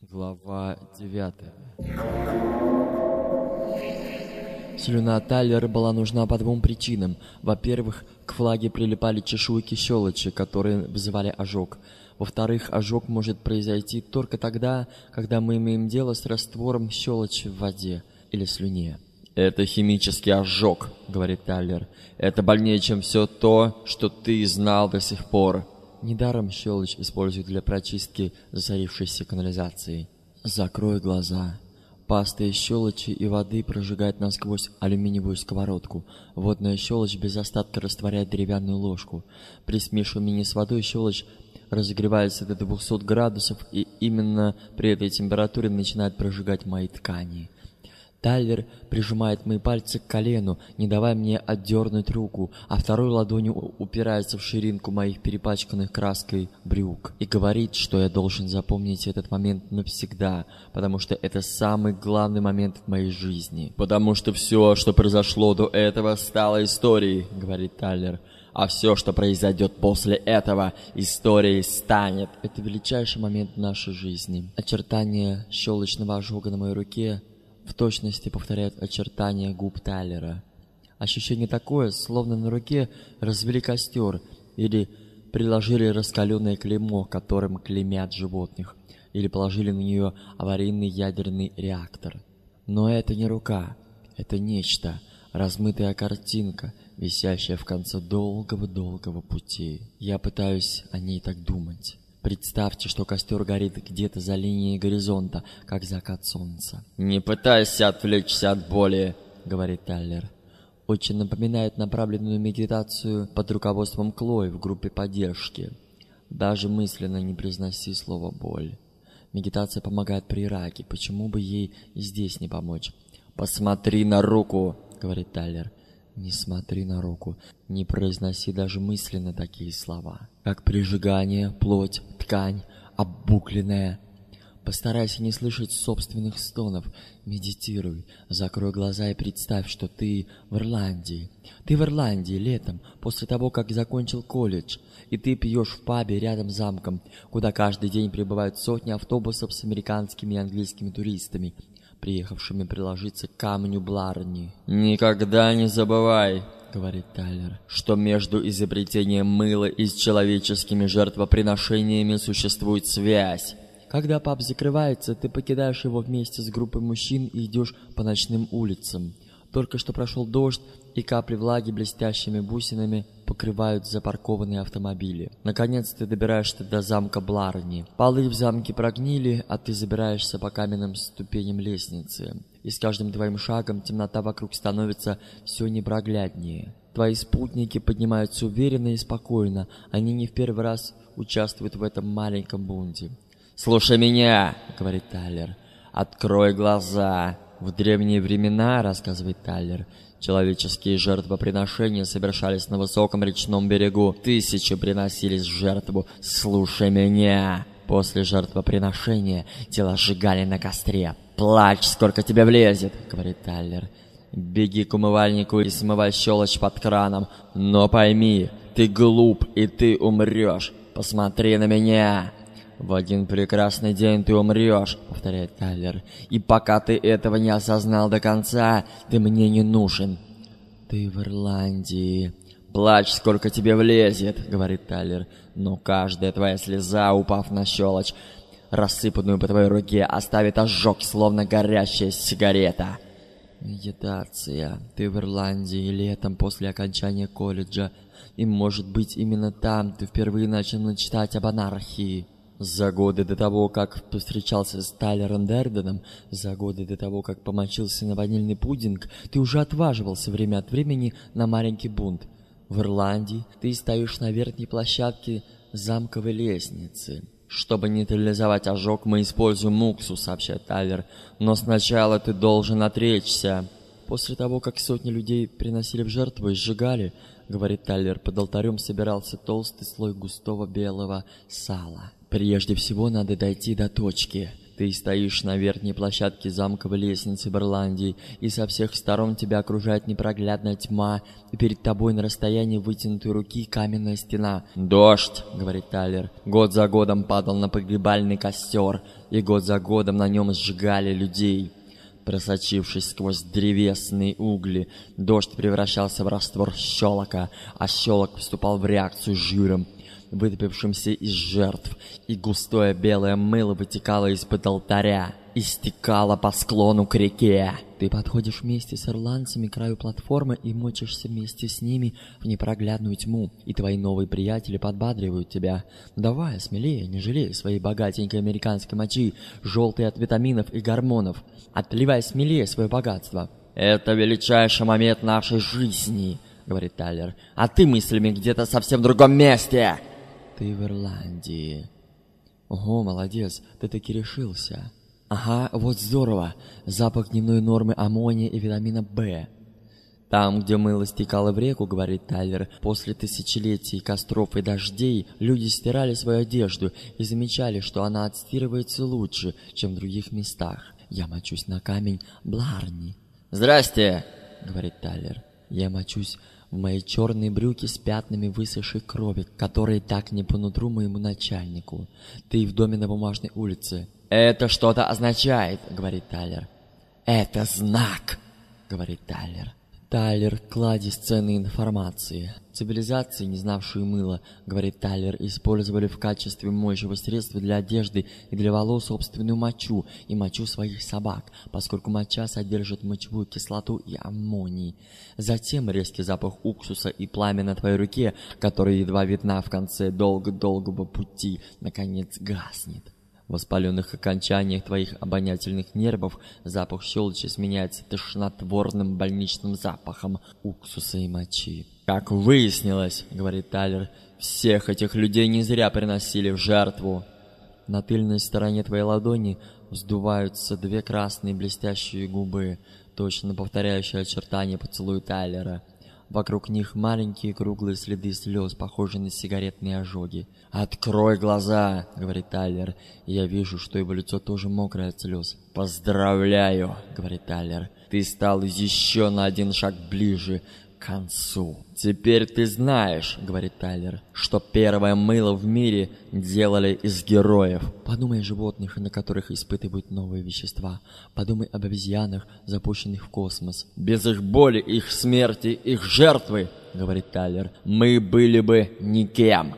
Глава 9 Слюна Тайлера была нужна по двум причинам. Во-первых, к флаге прилипали чешуйки щелочи, которые вызывали ожог. Во-вторых, ожог может произойти только тогда, когда мы имеем дело с раствором щелочи в воде или слюне. «Это химический ожог», — говорит Тайлер. «Это больнее, чем все то, что ты знал до сих пор». Недаром щелочь используют для прочистки засорившейся канализации. Закрой глаза. Паста из щелочи и воды прожигает насквозь алюминиевую сковородку. Водная щелочь без остатка растворяет деревянную ложку. При смешивании с водой щелочь разогревается до 200 градусов, и именно при этой температуре начинает прожигать мои ткани. Тайлер прижимает мои пальцы к колену, не давая мне отдернуть руку, а второй ладонью упирается в ширинку моих перепачканных краской брюк и говорит, что я должен запомнить этот момент навсегда, потому что это самый главный момент в моей жизни. «Потому что все, что произошло до этого, стало историей», — говорит Тайлер. «А все, что произойдет после этого, историей станет». Это величайший момент нашей жизни. Очертания щелочного ожога на моей руке — в точности повторяют очертания губ Тайлера. Ощущение такое, словно на руке развели костер или приложили раскаленное клеймо, которым клеймят животных, или положили на нее аварийный ядерный реактор. Но это не рука, это нечто, размытая картинка, висящая в конце долгого-долгого пути. Я пытаюсь о ней так думать. Представьте, что костер горит где-то за линией горизонта, как закат солнца. «Не пытайся отвлечься от боли», — говорит Тайлер. Очень напоминает направленную медитацию под руководством Клои в группе поддержки. Даже мысленно не произноси слово «боль». Медитация помогает при раке, почему бы ей и здесь не помочь? «Посмотри на руку», — говорит Тайлер. Не смотри на руку, не произноси даже мысленно такие слова, как прижигание, плоть, ткань, оббукленная. Постарайся не слышать собственных стонов, медитируй, закрой глаза и представь, что ты в Ирландии. Ты в Ирландии летом, после того, как закончил колледж, и ты пьешь в пабе рядом с замком, куда каждый день прибывают сотни автобусов с американскими и английскими туристами, приехавшими приложиться к камню Бларни. «Никогда не забывай», — говорит Тайлер, «что между изобретением мыла и с человеческими жертвоприношениями существует связь. Когда паб закрывается, ты покидаешь его вместе с группой мужчин и идешь по ночным улицам. Только что прошел дождь, и капли влаги блестящими бусинами покрывают запаркованные автомобили. Наконец ты добираешься до замка Бларни. Полы в замке прогнили, а ты забираешься по каменным ступеням лестницы. И с каждым твоим шагом темнота вокруг становится все непрогляднее. Твои спутники поднимаются уверенно и спокойно. Они не в первый раз участвуют в этом маленьком бунте. «Слушай меня!» — говорит Тайлер. «Открой глаза!» В древние времена, рассказывает Тайлер, человеческие жертвоприношения совершались на высоком речном берегу. Тысячи приносились в жертву. Слушай меня. После жертвоприношения тела сжигали на костре. «Плачь, сколько тебе влезет», — говорит Тайлер. «Беги к умывальнику и смывай щелочь под краном. Но пойми, ты глуп и ты умрешь. Посмотри на меня!» «В один прекрасный день ты умрешь», — повторяет Тайлер. «И пока ты этого не осознал до конца, ты мне не нужен». «Ты в Ирландии». «Плачь, сколько тебе влезет», — говорит Тайлер. «Но каждая твоя слеза, упав на щелочь, рассыпанную по твоей руке, оставит ожог, словно горящая сигарета». «Медитация. Ты в Ирландии летом после окончания колледжа. И, может быть, именно там ты впервые начал читать об анархии». За годы до того, как повстречался с Тайлером Дерденом, за годы до того, как помочился на ванильный пудинг, ты уже отваживался время от времени на маленький бунт. В Ирландии ты стоишь на верхней площадке замковой лестницы. Чтобы нейтрализовать ожог, мы используем муксу, сообщает Тайлер. Но сначала ты должен отречься. После того, как сотни людей приносили в жертву и сжигали, говорит Тайлер, под алтарем собирался толстый слой густого белого сала. Прежде всего надо дойти до точки, Ты стоишь на верхней площадке замковой лестницы в Ирландии, и со всех сторон тебя окружает непроглядная тьма, и перед тобой на расстоянии вытянутой руки каменная стена. «Дождь!» — говорит Тайлер. «Год за годом падал на погребальный костер, и год за годом на нем сжигали людей». Просочившись сквозь древесные угли, дождь превращался в раствор щелока, а щелок вступал в реакцию с жиром, вытопившимся из жертв, и густое белое мыло вытекало из-под алтаря и стекало по склону к реке. Ты подходишь вместе с ирландцами к краю платформы и мочишься вместе с ними в непроглядную тьму, и твои новые приятели подбадривают тебя. Давай, смелее, не жалей своей богатенькой американской мочи, желтой от витаминов и гормонов. Отливай смелее свое богатство. Это величайший момент нашей жизни, говорит Тайлер. А ты мыслями где-то совсем в другом месте. Ты в Ирландии. Ого, молодец, ты таки решился. Ага, вот здорово. Запах дневной нормы аммония и витамина В. Там, где мыло стекало в реку, говорит Тайлер, после тысячелетий костров и дождей, люди стирали свою одежду и замечали, что она отстирывается лучше, чем в других местах. Я мочусь на камень Бларни. «Здрасте!» — говорит Тайлер. Я мочусь в мои черные брюки с пятнами высохшей крови, которые так не по нутру моему начальнику. Ты в доме на бумажной улице. «Это что-то означает», — говорит Тайлер. «Это знак», — говорит Тайлер. Тайлер — кладезь ценной информации. Цивилизации, не знавшие мыла, говорит Тайлер, использовали в качестве моющего средства для одежды и для волос собственную мочу и мочу своих собак, поскольку моча содержит мочевую кислоту и аммоний. Затем резкий запах уксуса и пламя на твоей руке, которая едва видна в конце долго-долгого пути, наконец гаснет. Воспаленных окончаниях твоих обонятельных нервов запах щелочи сменяется тошнотворным больничным запахом уксуса и мочи. «Как выяснилось, — говорит Тайлер, — всех этих людей не зря приносили в жертву. На тыльной стороне твоей ладони вздуваются две красные блестящие губы, точно повторяющие очертания поцелуя Тайлера — Вокруг них маленькие круглые следы слез, похожие на сигаретные ожоги. «Открой глаза!» — говорит Тайлер. И я вижу, что его лицо тоже мокрое от слез. «Поздравляю!» — говорит Тайлер. «Ты стал еще на один шаг ближе концу. «Теперь ты знаешь, — говорит Тайлер, — что первое мыло в мире делали из героев. Подумай о животных, на которых испытывают новые вещества. Подумай об обезьянах, запущенных в космос. Без их боли, их смерти, их жертвы, — говорит Тайлер, — мы были бы никем».